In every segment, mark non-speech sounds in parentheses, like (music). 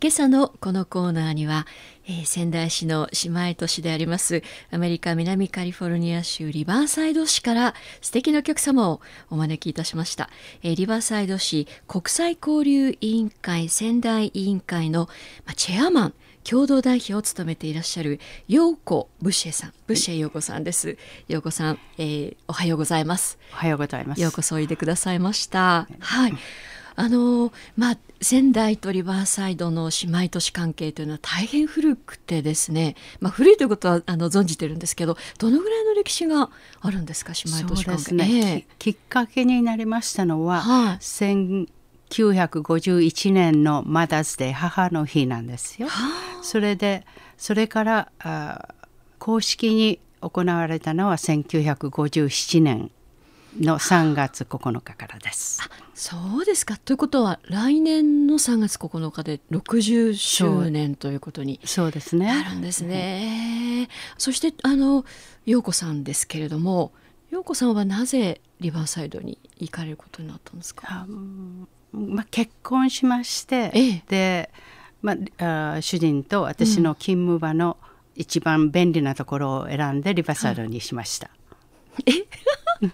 今朝のこのコーナーには、えー、仙台市の姉妹都市でありますアメリカ南カリフォルニア州リバーサイド市から素敵なお客様をお招きいたしました、えー、リバーサイド市国際交流委員会仙台委員会の、まあ、チェアマン共同代表を務めていらっしゃる陽子ブシエさんブシエ陽子さんです。陽子さん、えー、おはようございます。おはようございます。ようこそおいでくださいました。はいあのまあ仙台とリバーサイドの姉妹都市関係というのは大変古くてですね、まあ、古いということはあの存じてるんですけどどのぐらいの歴史があるんですか姉妹都市関係、ね。きっかけになりましたのは、はい、1951年のマダーズ母の日なんですよ。それでそれからあ公式に行われたのは1957年の3月9日からです。そうですかということは来年の3月9日で60周年ということにそうですねなるんですね。そしてあの陽子さんですけれども陽子さんはなぜリバーサイドに行かれることになったんですか？まあ、結婚しまして、ええ、で、まあ、あ主人と私の勤務場の一番便利なところを選んでリバーサイドにしました。はい、え？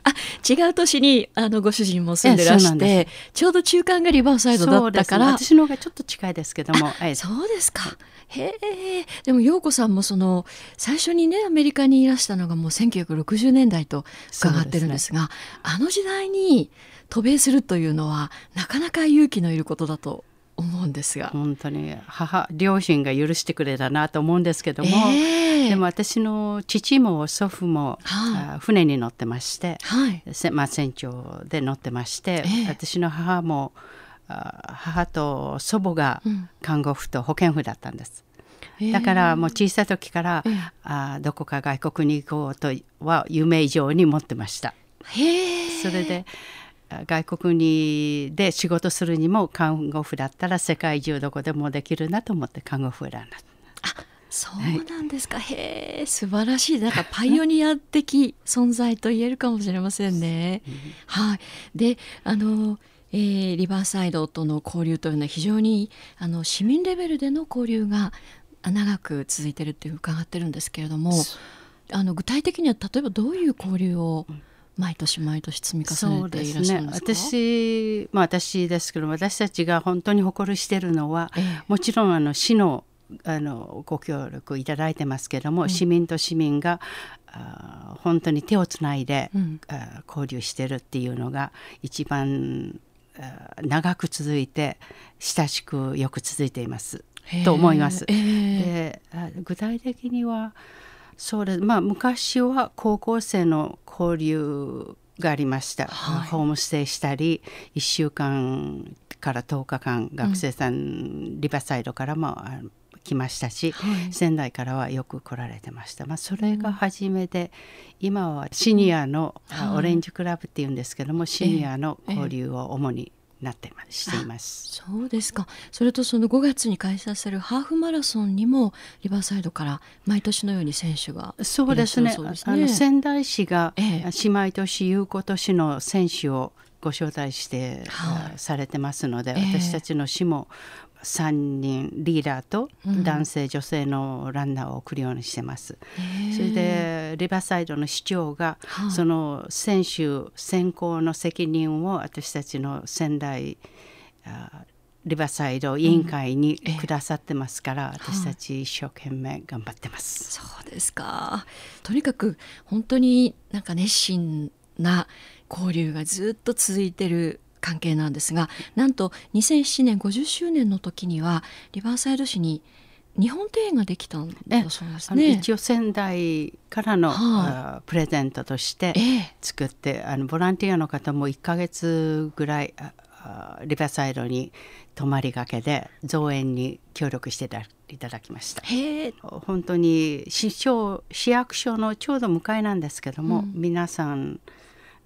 あ違う年にあのご主人も住んでらしてちょうど中間がリバーサイドだったから、ね、私の方がちょっと近いですけども、はい、そうですか。へえ。でも陽子さんもその最初にねアメリカにいらしたのがもう1960年代と伺ってるんですが、ね、あの時代に渡米するというのはなかなか勇気のいることだと思うんですが。本当に母両親が許してくれたなと思うんですけども、えー、でも私の父も祖父も、はい、船に乗ってまして、はい。まあ、船長で乗ってまして、えー、私の母も母と祖母が看護婦と保健婦だったんです。だからもう小さい時から、えー、あどこか外国に行こうとは夢以上に持ってました。それで外国にで仕事するにも看護婦だったら世界中どこでもできるなと思って看護婦選んだ。あそうなんですか、はい、へえ素晴らしいなんかパイオニア的存在と言えるかもしれませんね。はい、であの、えー、リバーサイドとの交流というのは非常にあの市民レベルでの交流が長く続いてるって伺ってるんですけれどもあの具体的には例えばどういう交流を、うん毎年毎年積み重ねていらっしゃるんですか、ね、私、まあ、私ですけど私たちが本当に誇りしてるのは、ええ、もちろんあの市のあのご協力いただいてますけども、うん、市民と市民があ本当に手をつないで、うん、あ交流してるっていうのが一番長く続いて親しくよく続いています。と思います。で具体的にはそうです。まあ昔は高校生の交流がありました、はい、ホームステイしたり1週間から10日間学生さん、うん、リバーサイドからも来ましたし、はい、仙台からはよく来られてました、まあ、それが初めて、うん、今はシニアの、オレンジクラブっていうんですけどもシニアの交流を主になってしています。そうですか。それとその5月に開催されるハーフマラソンにもリバーサイドから毎年のように選手がそうですね、ね、あの仙台市が姉妹都市有効都市の選手をご招待して、はい、されてますので、私たちの市も3人リーダーと男性、うん、女性のランナーを送るようにしてます。それでリバーサイドの市長が、はあ、その選手選考の責任を私たちの仙台リバーサイド委員会にくださってますから、うん、私たち一生懸命頑張ってます。そうですか。とにかく本当になんか熱心な交流がずっと続いてる関係なんですがなんと2007年50周年の時にはリバーサイド市に日本庭園ができたんだそうですね。一応仙台からの、はあ、プレゼントとして作って、えー、あのボランティアの方も1か月ぐらいリバーサイドに泊まりがけで造園に協力していただきました。本当に市長市役所のちょうど向かいなんですけども、うん、皆さん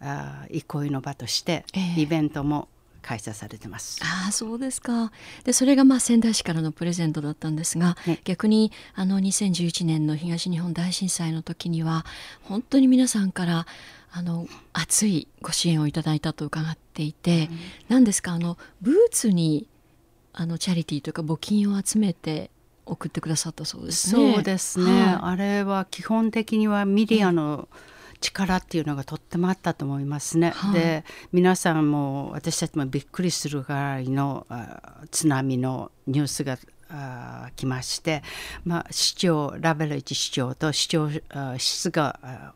あ憩いの場としてイベントも開催されてます。えー、あそうですか。でそれがまあ仙台市からのプレゼントだったんですが、ね、逆にあの2011年の東日本大震災の時には本当に皆さんからあの熱いご支援をいただいたと伺っていて、うん、何ですかあのブーツにあのチャリティーというか募金を集めて送ってくださったそうですね。そうですね、はい、あれは基本的にはミディアの力っていうのがとってもあったと思いますね。はい、で皆さんも私たちもびっくりするぐらいの津波のニュースがあ来まして、まあ、市長ラベレッジ市長と市長室が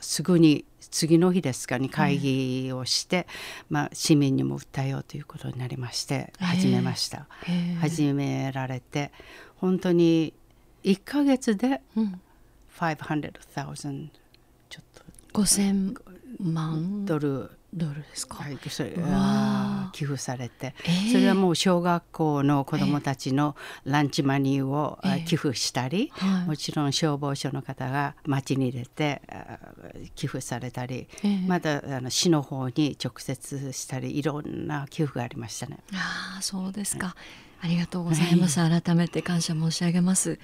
すぐに次の日ですかに会議をして、うん、まあ、市民にも訴えようということになりまして始めました。始められて本当に1か月で500,000、ちょっと5,000万ドル。ドルですか、はい、それ寄付されて、えー、それはもう小学校の子どもたちのランチマニーを寄付したり、えーもちろん消防署の方が町に出て寄付されたり、えー、またあの市の方に直接したりいろんな寄付がありましたね。あそうですか、ありがとうございます、改めて感謝申し上げます。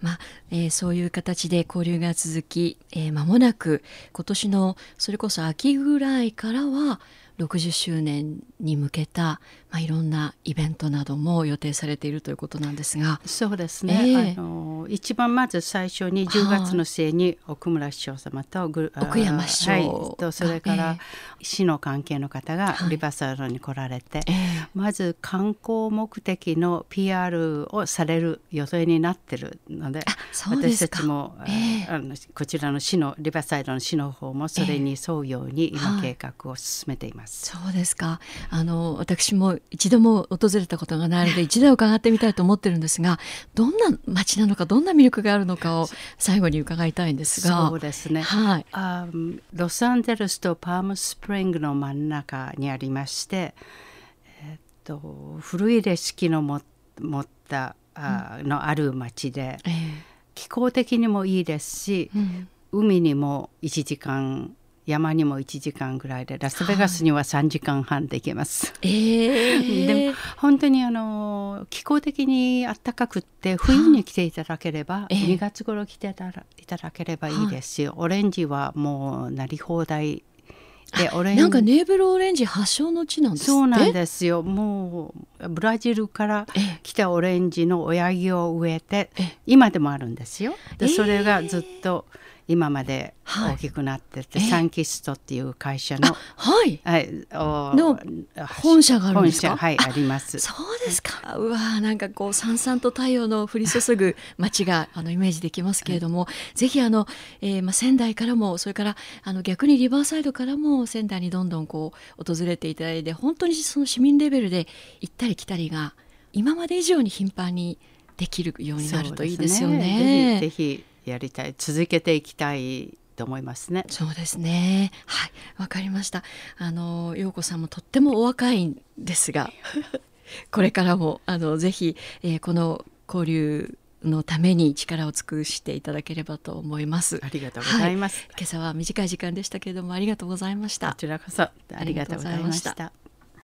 まあえー、そういう形で交流が続き、えー、間もなく今年のそれこそ秋ぐらいからは60周年に向けた、まあ、いろんなイベントなども予定されているということなんですが。そうですね、えー、あの一番まず最初に10月の末に奥村市長様と奥山市長、はい、とそれから市の関係の方がリバーサルドに来られて、はい、まず観光目的の PR をされる予定になってるので私たちも、えー、あのこちらの市のリバーサイドの市の方もそれに沿うように今計画を進めています。そうですか。あの私も一度も訪れたことがないので (laughs) 一度伺ってみたいと思ってるんですがどんな街なのかどんな魅力があるのかを (laughs) 最後に伺いたいんですが。そうですね、はい、あロサンゼルスとパームスプリングの真ん中にありまして、えっと、古いレシピのも持ったあ、うん、のある町で、えー、気候的にもいいですし、うん、海にも1時間山にも1時間ぐらいでラスベガスには3時間半で行けます。えー、でも本当にあの気候的に暖かくって冬に来ていただければ、えー、2月頃来ていただければいいですし、オレンジはもうなり放題でオレンなんかネーブルオレンジ発祥の地なんですそうなんですよ。もうブラジルから来たオレンジの親木を植えて今でもあるんですよ。でそれがずっと、えー今まで大きくなってて、はい、サンキストっていう会社の、はい、はい、の本社があるんですか？はいあります。そうですか。うわなんかこうさんさんと太陽の降り注ぐ (laughs) 街があのイメージできますけれども、はい、ぜひあの、えーまあ、仙台からもそれからあの逆にリバーサイドからも仙台にどんどんこう訪れていただいて本当にその市民レベルで行ったり来たりが今まで以上に頻繁にできるようになるといいですよね。ね。ぜひぜひやりたい続けていきたいと思いますね。そうですね。はい、わかりました。あの陽子さんもとってもお若いんですが、(laughs) これからもあのぜひ、えー、この交流のために力を尽くしていただければと思います。ありがとうございます。はい、今朝は短い時間でしたけれどもありがとうございました。こちらこそありがとうございました。